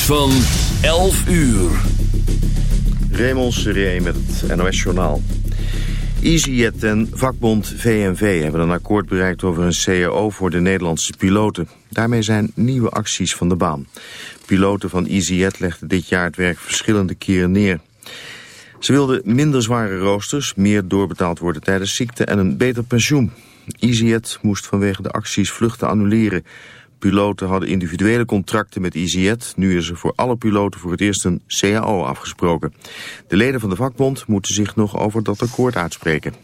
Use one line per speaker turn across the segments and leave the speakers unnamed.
van 11 uur.
Raymond Seré met het NOS Journaal. EasyJet en vakbond VNV hebben een akkoord bereikt over een CAO voor de Nederlandse piloten. Daarmee zijn nieuwe acties van de baan. Piloten van EasyJet legden dit jaar het werk verschillende keren neer. Ze wilden minder zware roosters, meer doorbetaald worden tijdens ziekte en een beter pensioen. EasyJet moest vanwege de acties vluchten annuleren. Piloten hadden individuele contracten met EasyJet. Nu is er voor alle piloten voor het eerst een CAO afgesproken. De leden van de vakbond moeten zich nog over dat akkoord uitspreken.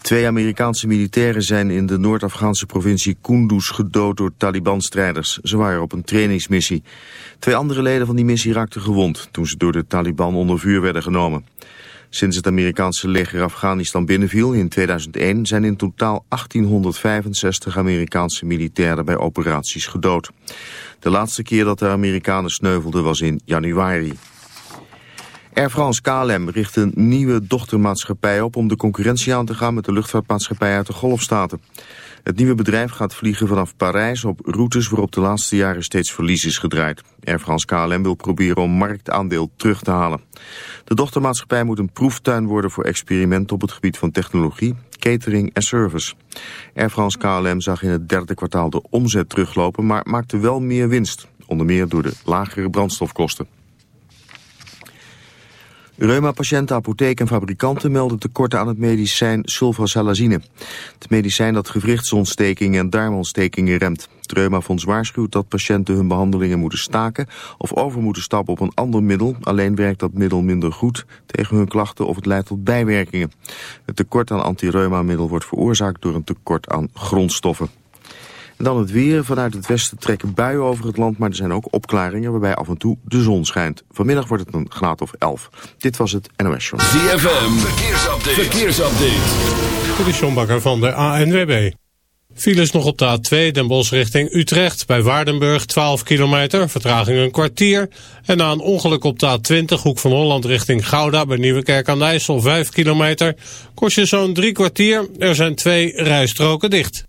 Twee Amerikaanse militairen zijn in de Noord-Afghaanse provincie Kunduz gedood door Taliban-strijders. Ze waren op een trainingsmissie. Twee andere leden van die missie raakten gewond toen ze door de Taliban onder vuur werden genomen. Sinds het Amerikaanse leger Afghanistan binnenviel in 2001 zijn in totaal 1865 Amerikaanse militairen bij operaties gedood. De laatste keer dat de Amerikanen sneuvelden was in januari. Air France KLM richt een nieuwe dochtermaatschappij op om de concurrentie aan te gaan met de luchtvaartmaatschappij uit de Golfstaten. Het nieuwe bedrijf gaat vliegen vanaf Parijs op routes waarop de laatste jaren steeds verlies is gedraaid. Air France KLM wil proberen om marktaandeel terug te halen. De dochtermaatschappij moet een proeftuin worden voor experimenten op het gebied van technologie, catering en service. Air France KLM zag in het derde kwartaal de omzet teruglopen, maar maakte wel meer winst. Onder meer door de lagere brandstofkosten. Reuma-patiënten, apotheken en fabrikanten melden tekorten aan het medicijn sulfasalazine. Het medicijn dat gewrichtsontstekingen en darmontstekingen remt. Het Reumafonds waarschuwt dat patiënten hun behandelingen moeten staken of over moeten stappen op een ander middel. Alleen werkt dat middel minder goed tegen hun klachten of het leidt tot bijwerkingen. Het tekort aan antireuma-middel wordt veroorzaakt door een tekort aan grondstoffen. Dan het weer. Vanuit het westen trekken buien over het land, maar er zijn ook opklaringen waarbij af en toe de zon schijnt. Vanmiddag wordt het een graad of 11. Dit was het NOS Show.
ZFM, verkeersupdate. verkeersupdate.
De Sjombakker van de ANWB. Files nog op de A2 Den Bosch richting Utrecht. Bij Waardenburg 12 kilometer, vertraging een kwartier. En na een ongeluk op de A20 Hoek van Holland richting Gouda... bij Nieuwekerk aan de IJssel 5 kilometer. Kost je zo'n drie kwartier. Er zijn twee rijstroken dicht.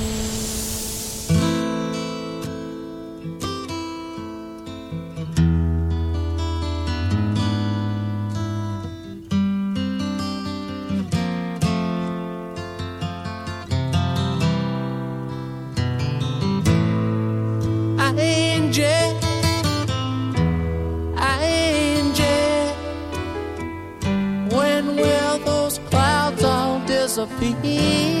philosophy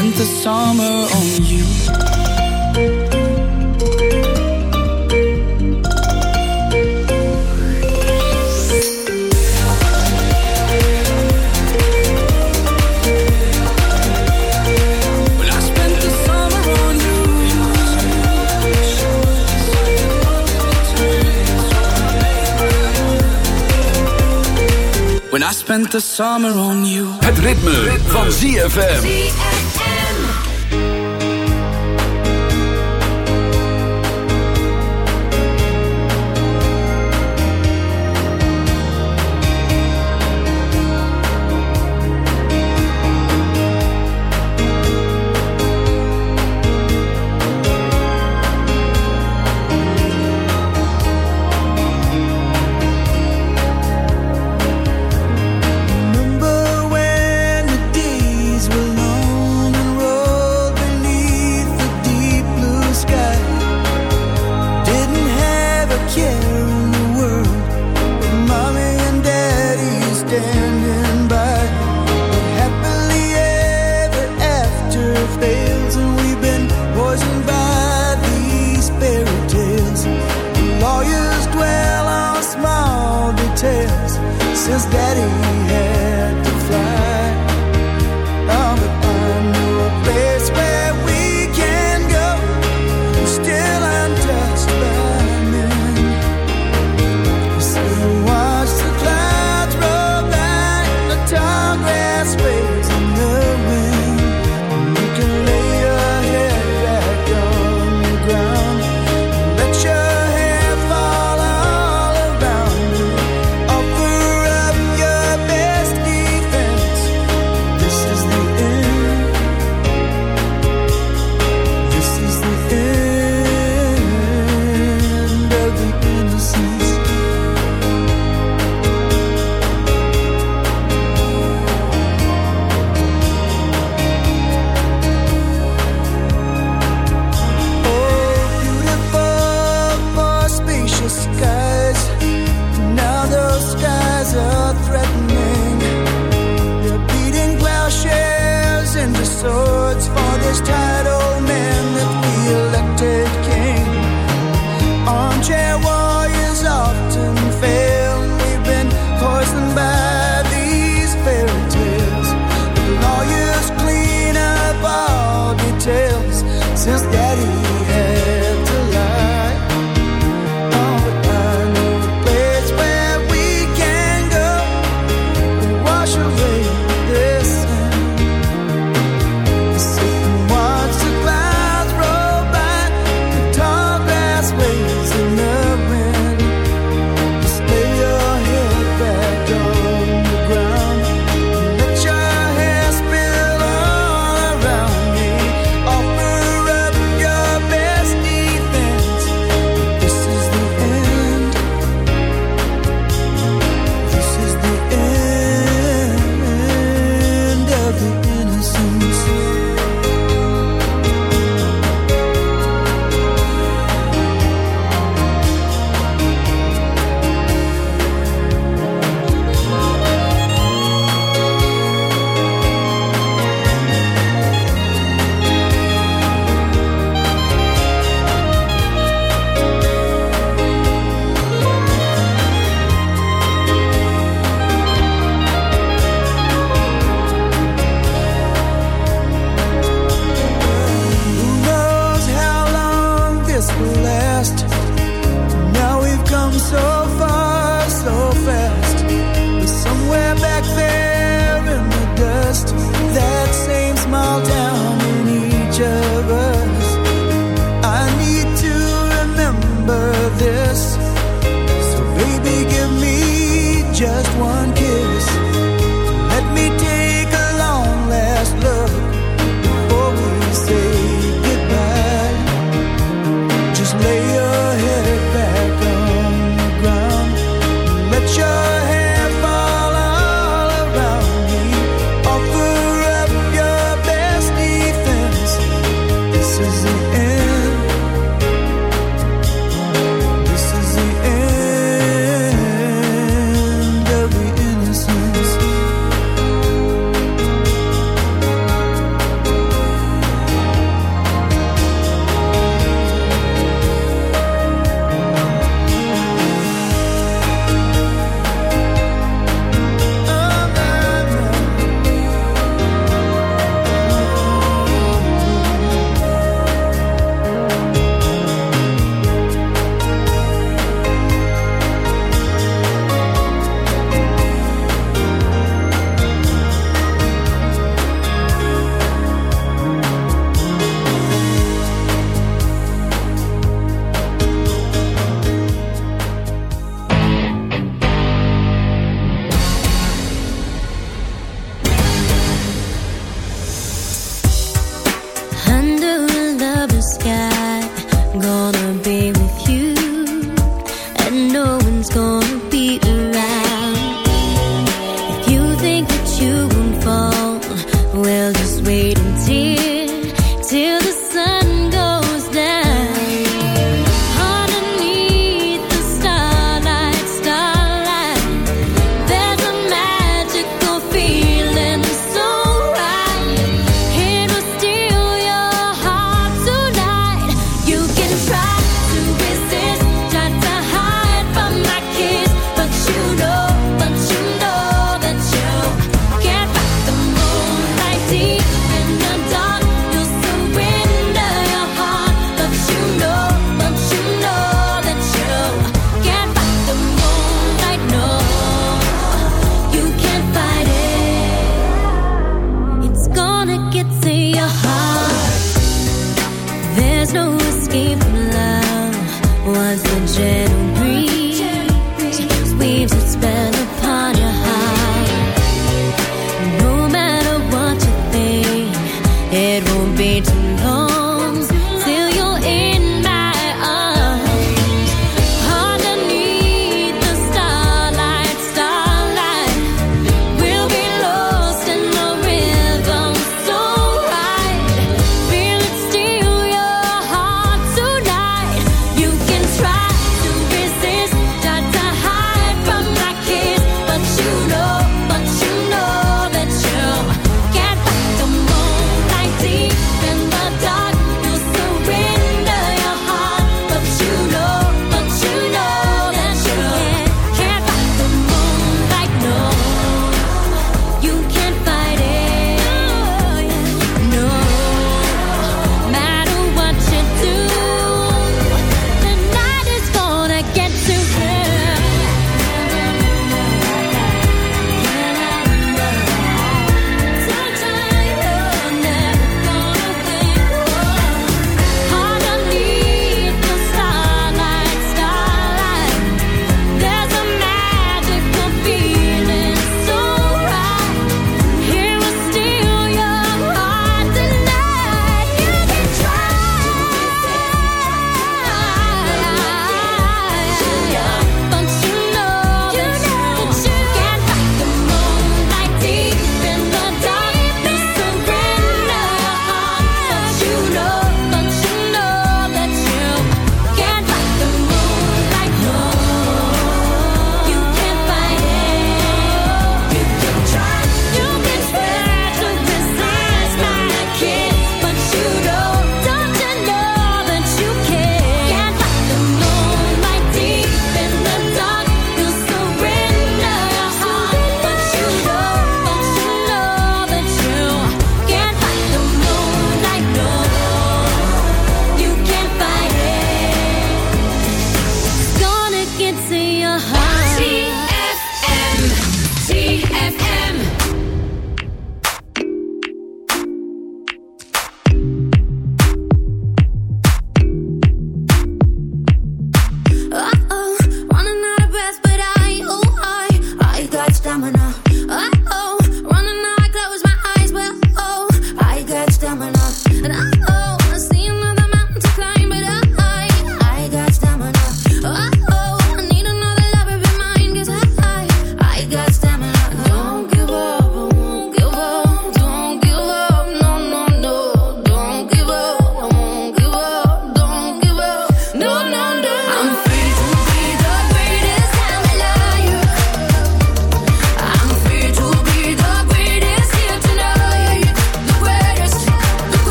spent the summer on you. When I spent the summer on you.
Het ritme, van ZFM.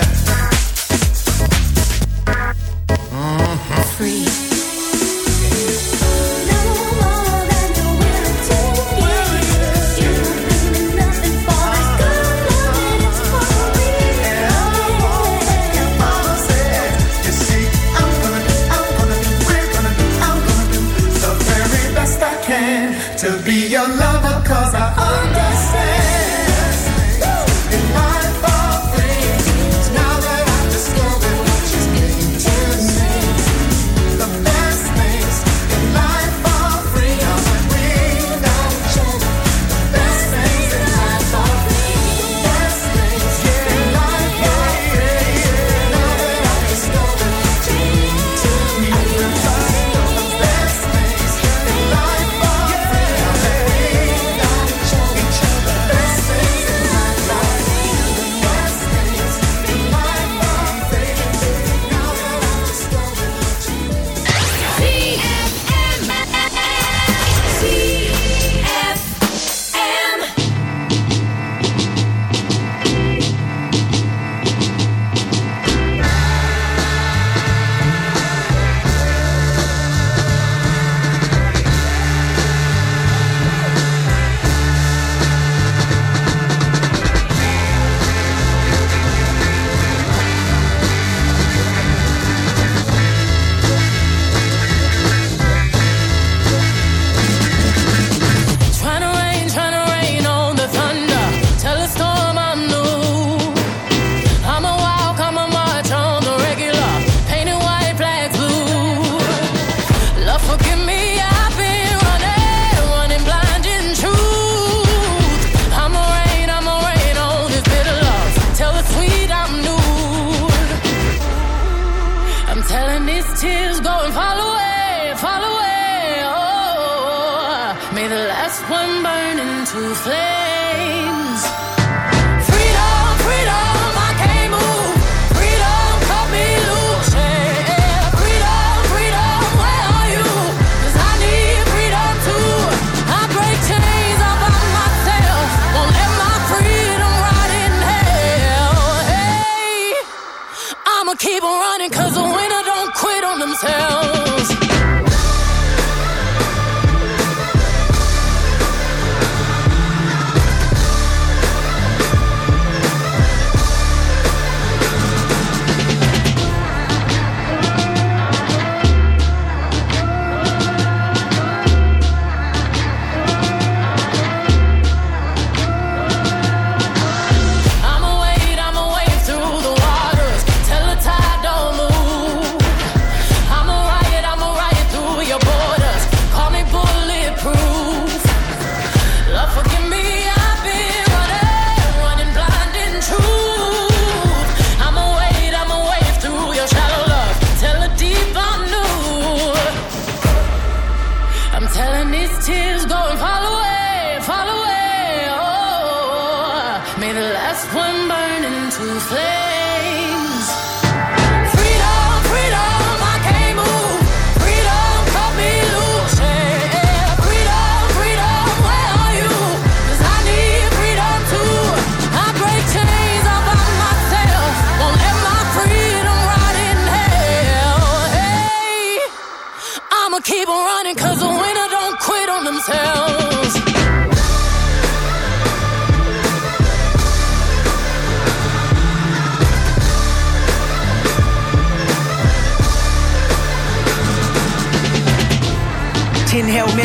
that. to
flame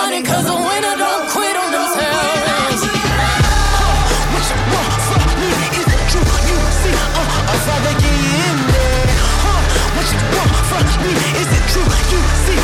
running 'cause the winner don't quit on themselves.
What you want from me? Is it true? You see, uh, I'd rather get in there. What you want from me? Is it true? You see,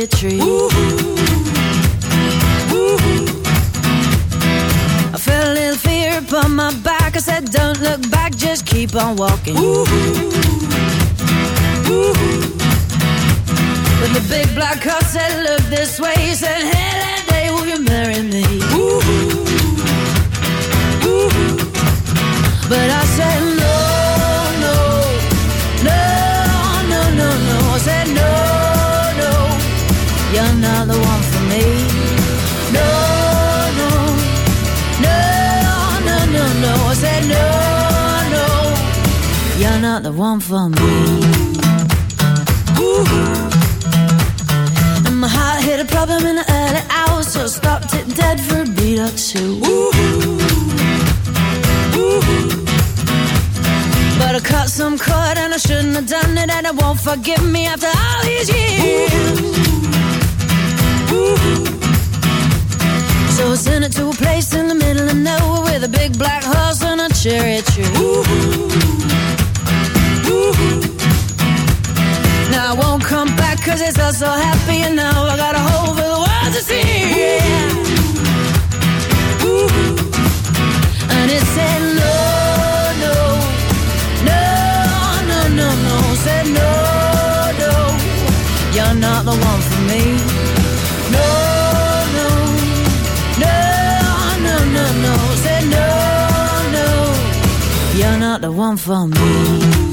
retreat. van me.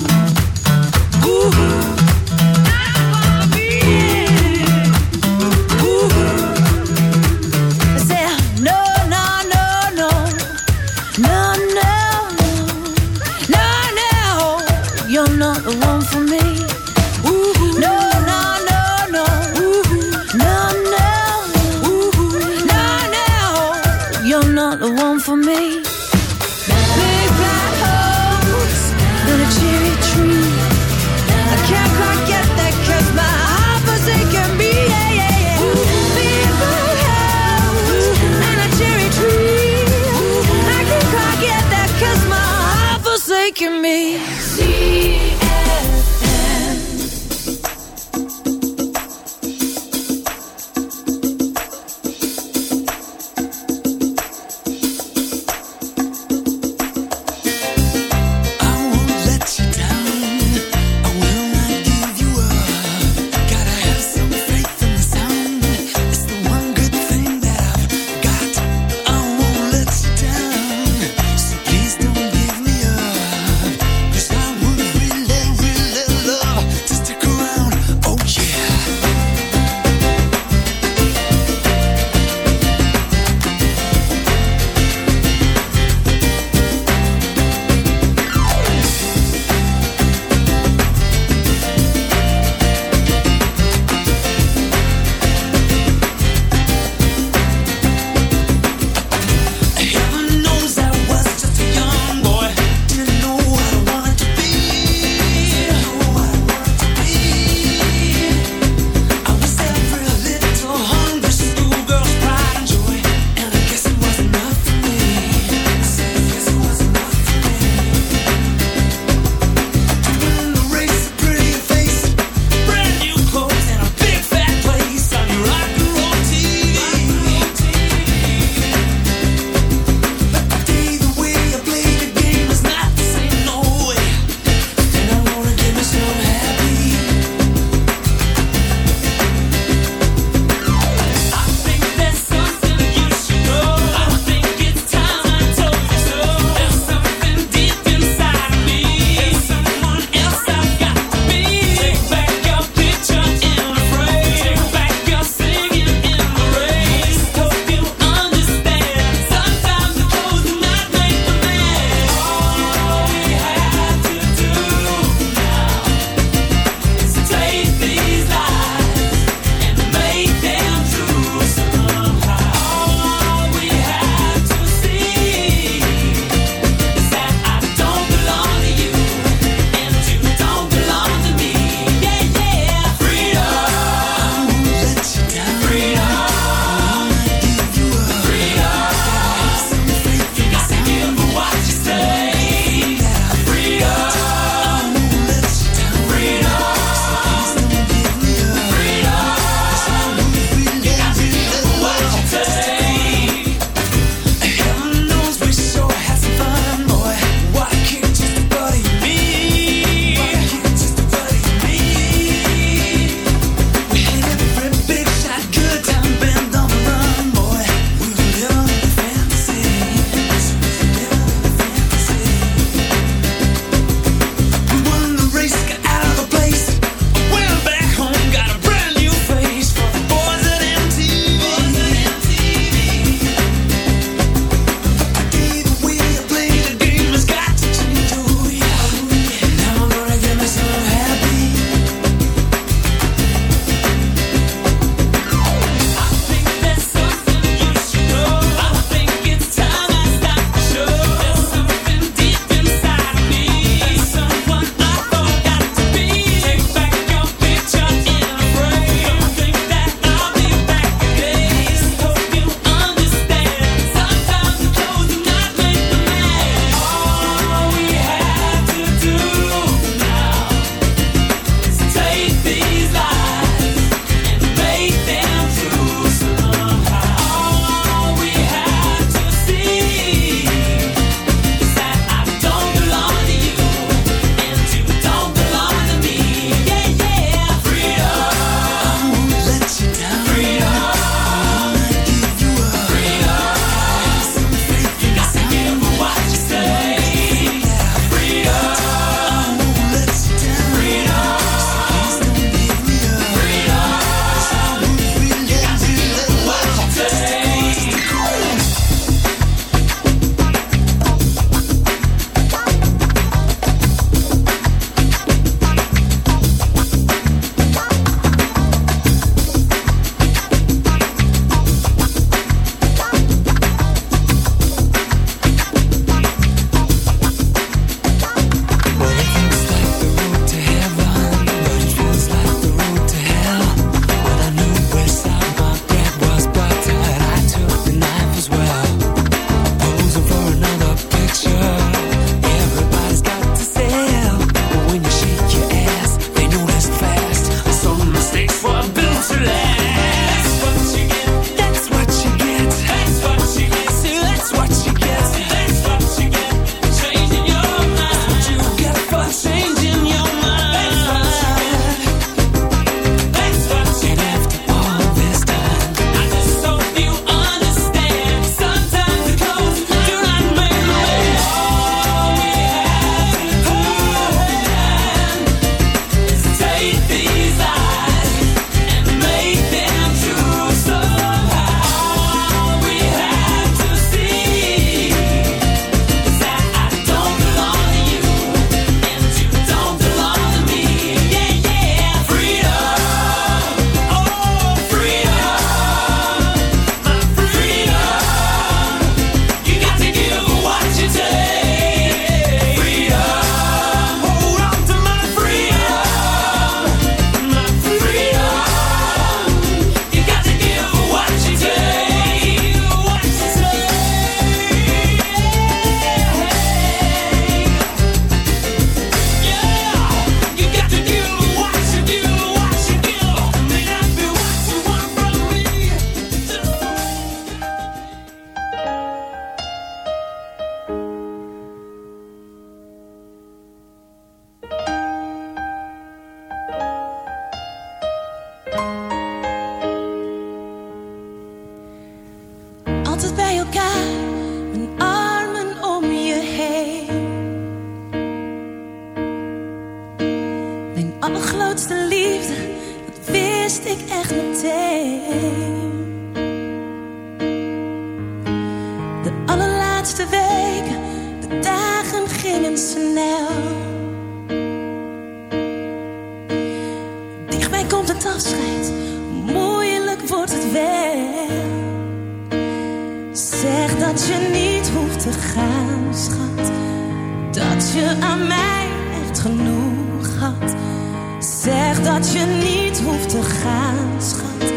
Zeg dat je niet hoeft te gaan, schat.